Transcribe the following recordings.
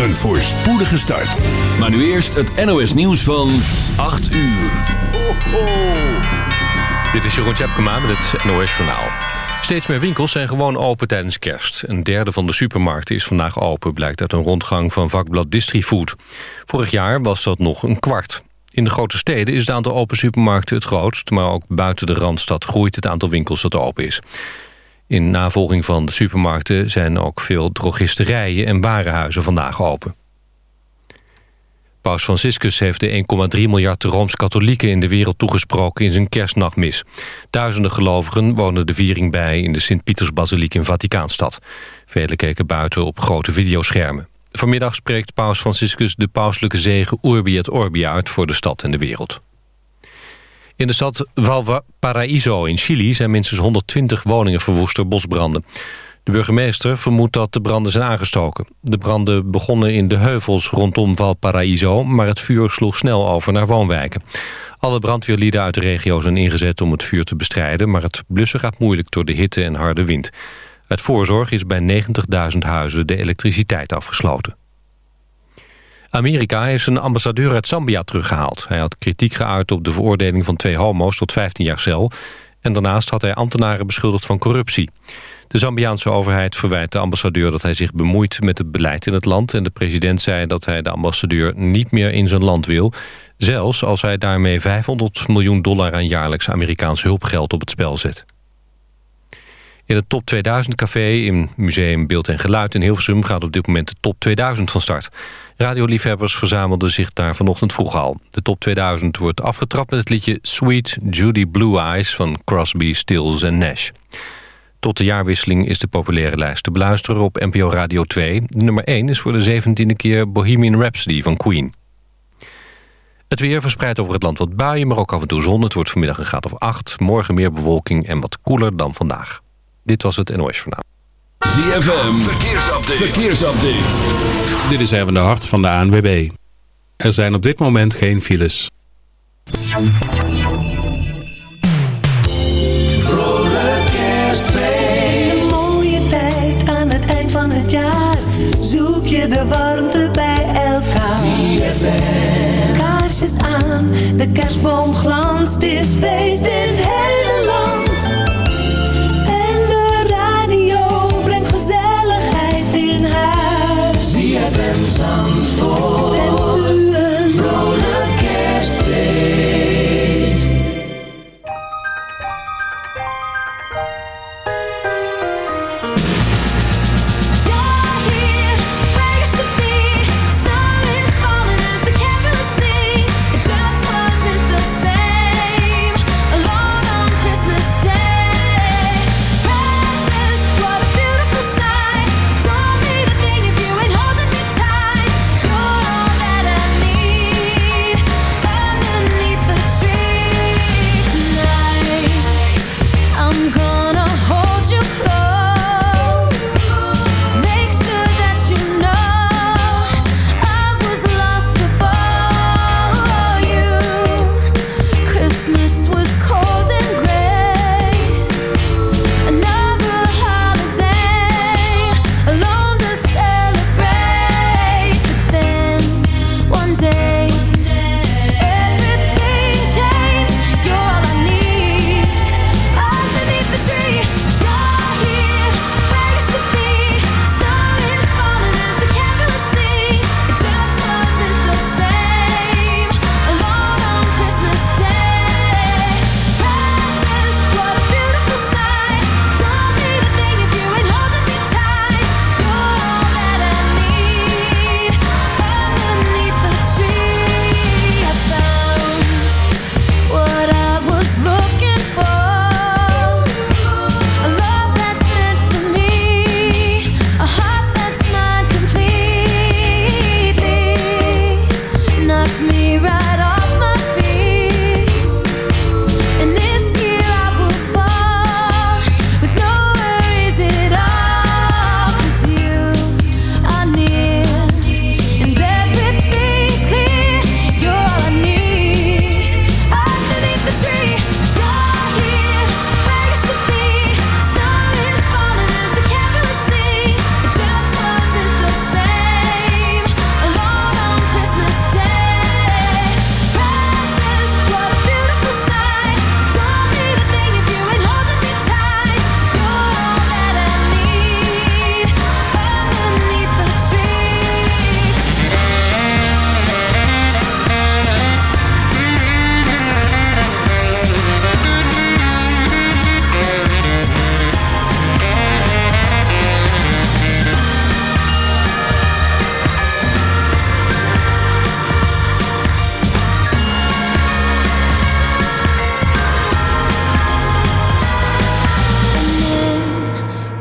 Een voorspoedige start. Maar nu eerst het NOS nieuws van 8 uur. Ho, ho. Dit is Jeroen Tjepkema met het NOS Journaal. Steeds meer winkels zijn gewoon open tijdens kerst. Een derde van de supermarkten is vandaag open... blijkt uit een rondgang van vakblad Distrifood. Vorig jaar was dat nog een kwart. In de grote steden is het aantal open supermarkten het grootst... maar ook buiten de Randstad groeit het aantal winkels dat open is. In navolging van de supermarkten zijn ook veel drogisterijen en warenhuizen vandaag open. Paus Franciscus heeft de 1,3 miljard Rooms-Katholieken in de wereld toegesproken in zijn kerstnachtmis. Duizenden gelovigen wonen de viering bij in de Sint-Pietersbasiliek in Vaticaanstad. Velen keken buiten op grote videoschermen. Vanmiddag spreekt Paus Franciscus de pauselijke zegen Urbi et Orbi uit voor de stad en de wereld. In de stad Valparaiso in Chili zijn minstens 120 woningen verwoest door bosbranden. De burgemeester vermoedt dat de branden zijn aangestoken. De branden begonnen in de heuvels rondom Valparaiso... maar het vuur sloeg snel over naar woonwijken. Alle brandweerlieden uit de regio zijn ingezet om het vuur te bestrijden... maar het blussen gaat moeilijk door de hitte en harde wind. Uit voorzorg is bij 90.000 huizen de elektriciteit afgesloten. Amerika heeft zijn ambassadeur uit Zambia teruggehaald. Hij had kritiek geuit op de veroordeling van twee homo's tot 15 jaar cel... en daarnaast had hij ambtenaren beschuldigd van corruptie. De Zambiaanse overheid verwijt de ambassadeur dat hij zich bemoeit met het beleid in het land... en de president zei dat hij de ambassadeur niet meer in zijn land wil... zelfs als hij daarmee 500 miljoen dollar aan jaarlijks Amerikaans hulpgeld op het spel zet. In het Top 2000 café in Museum Beeld en Geluid in Hilversum... gaat op dit moment de Top 2000 van start. Radioliefhebbers verzamelden zich daar vanochtend vroeg al. De Top 2000 wordt afgetrapt met het liedje Sweet Judy Blue Eyes... van Crosby, Stills en Nash. Tot de jaarwisseling is de populaire lijst te beluisteren op NPO Radio 2. nummer 1 is voor de 17e keer Bohemian Rhapsody van Queen. Het weer verspreidt over het land wat buien, maar ook af en toe zon. Het wordt vanmiddag een graad of 8. Morgen meer bewolking en wat koeler dan vandaag. Dit was het NOS Journaal. ZFM, verkeersupdate. verkeersupdate. Dit is even de hart van de ANWB. Er zijn op dit moment geen files. Vrolijk kerstfeest. Een mooie tijd aan het eind van het jaar. Zoek je de warmte bij elkaar. ZFM. Kaarsjes aan, de kerstboom glanst. Het is feest in het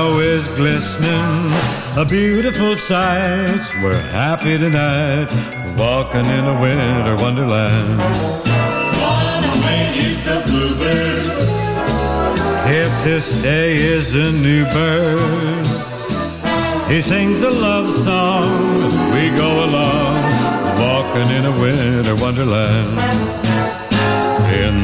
Snow is glistening, a beautiful sight. We're happy tonight, walking in a winter wonderland. Gone away is the bluebird. Here to stay is a new bird. He sings a love song as we go along, walking in a winter wonderland.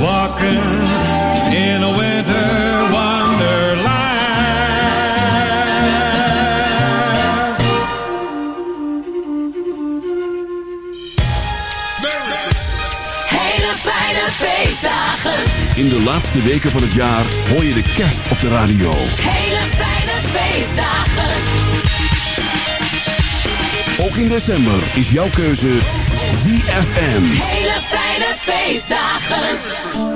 Walking in a winter wonderland. Hele fijne feestdagen. In de laatste weken van het jaar hoor je de kerst op de radio. Hele fijne feestdagen. Ook in december is jouw keuze ZFM. Hele feestdagen.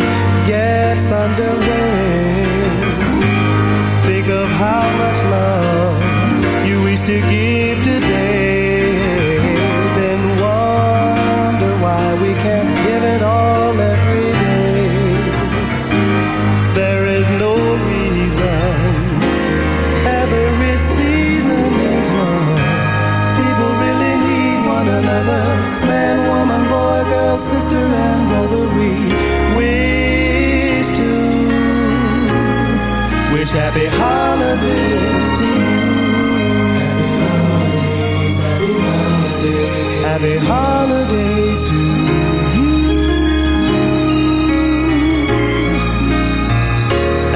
gets underway, think of how much love you wish to give today. Wish happy holidays to you. Happy holidays, happy holidays, happy holidays to you.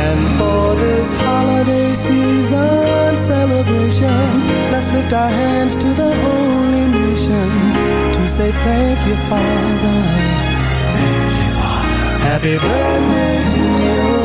And for this holiday season celebration, let's lift our hands to the holy nation to say thank you, Father. Thank you, Father. Happy birthday to your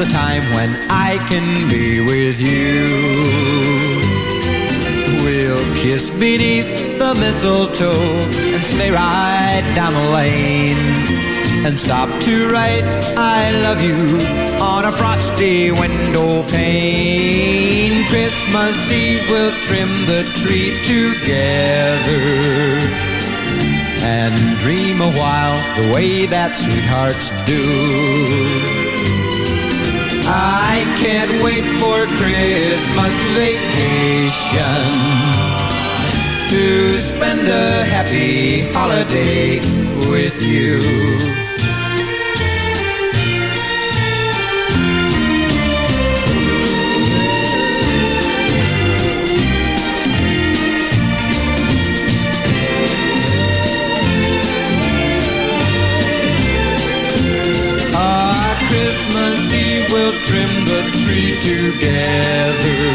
The time when I can be with you. We'll kiss beneath the mistletoe and sleigh ride down the lane. And stop to write I love you on a frosty window pane. Christmas Eve we'll trim the tree together and dream a while the way that sweethearts do. I can't wait for Christmas vacation to spend a happy holiday with you. Trim the tree together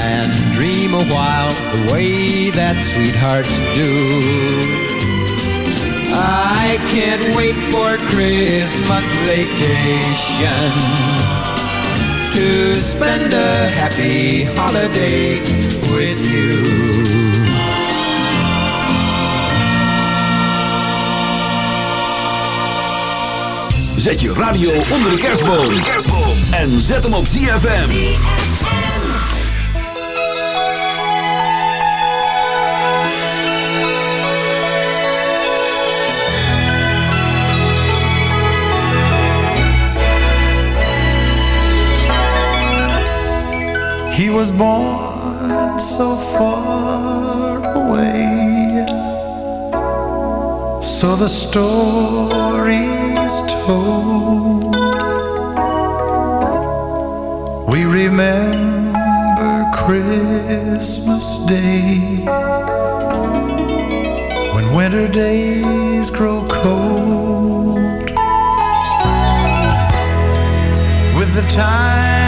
and dream a while the way that sweethearts do. I can't wait for Christmas vacation to spend a happy holiday with you. Zet je radio onder de kerstboom. En zet hem op ZFM. He was born so far away. So the stories told. We remember Christmas Day when winter days grow cold. With the time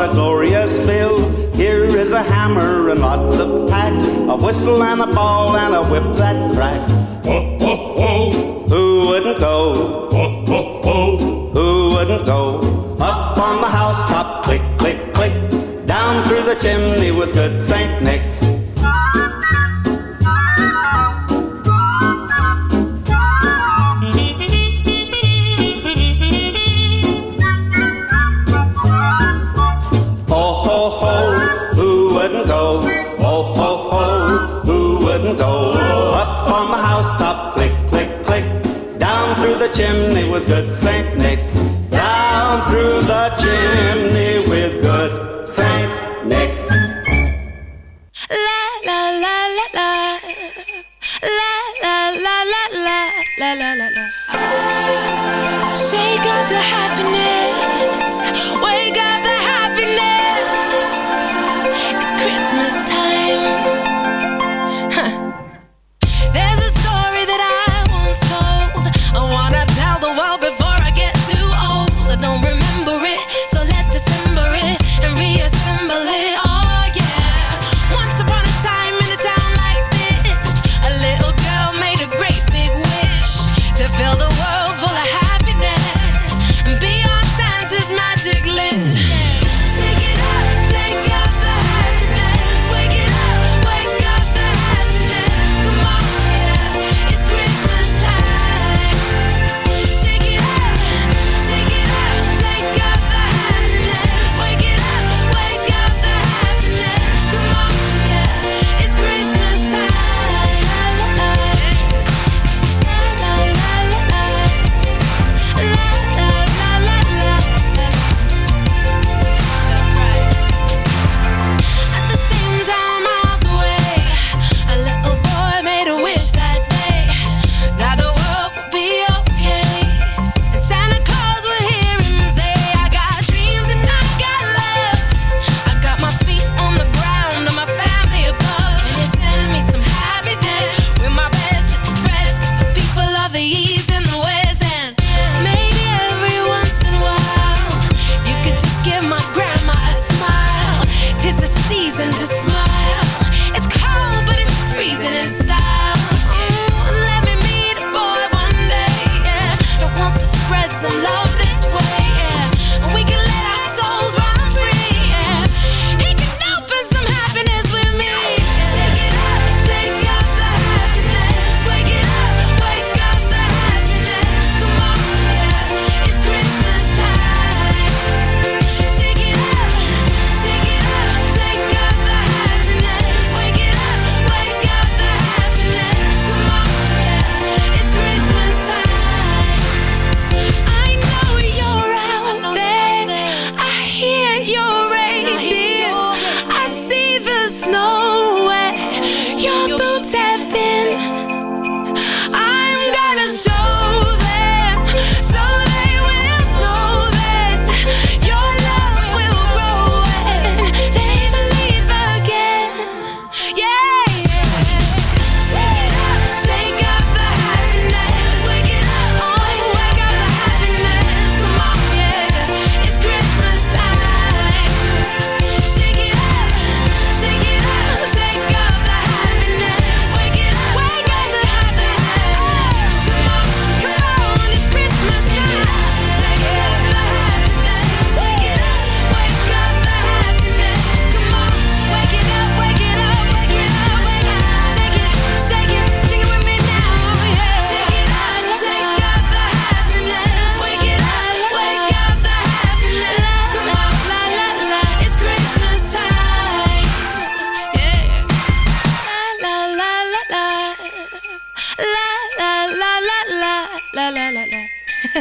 A glorious bill. Here is a hammer and lots of tacks, a whistle and a ball and a whip that cracks. Who wouldn't go? Who wouldn't go? Up on the housetop, click, click, click. Down through the chimney with good Saint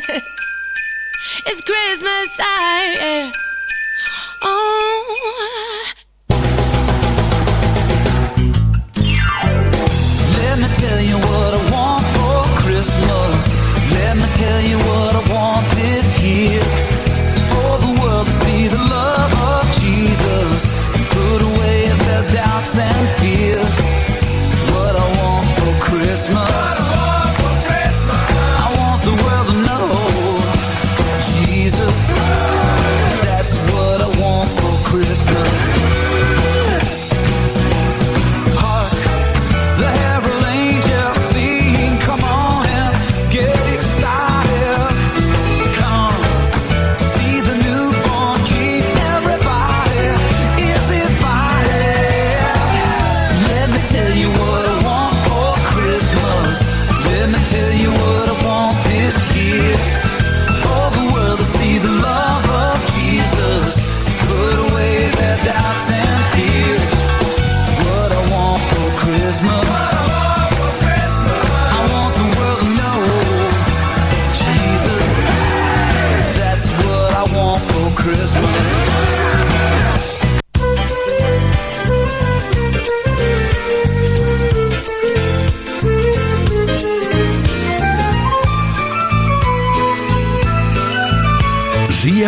it's Christmas time. Yeah.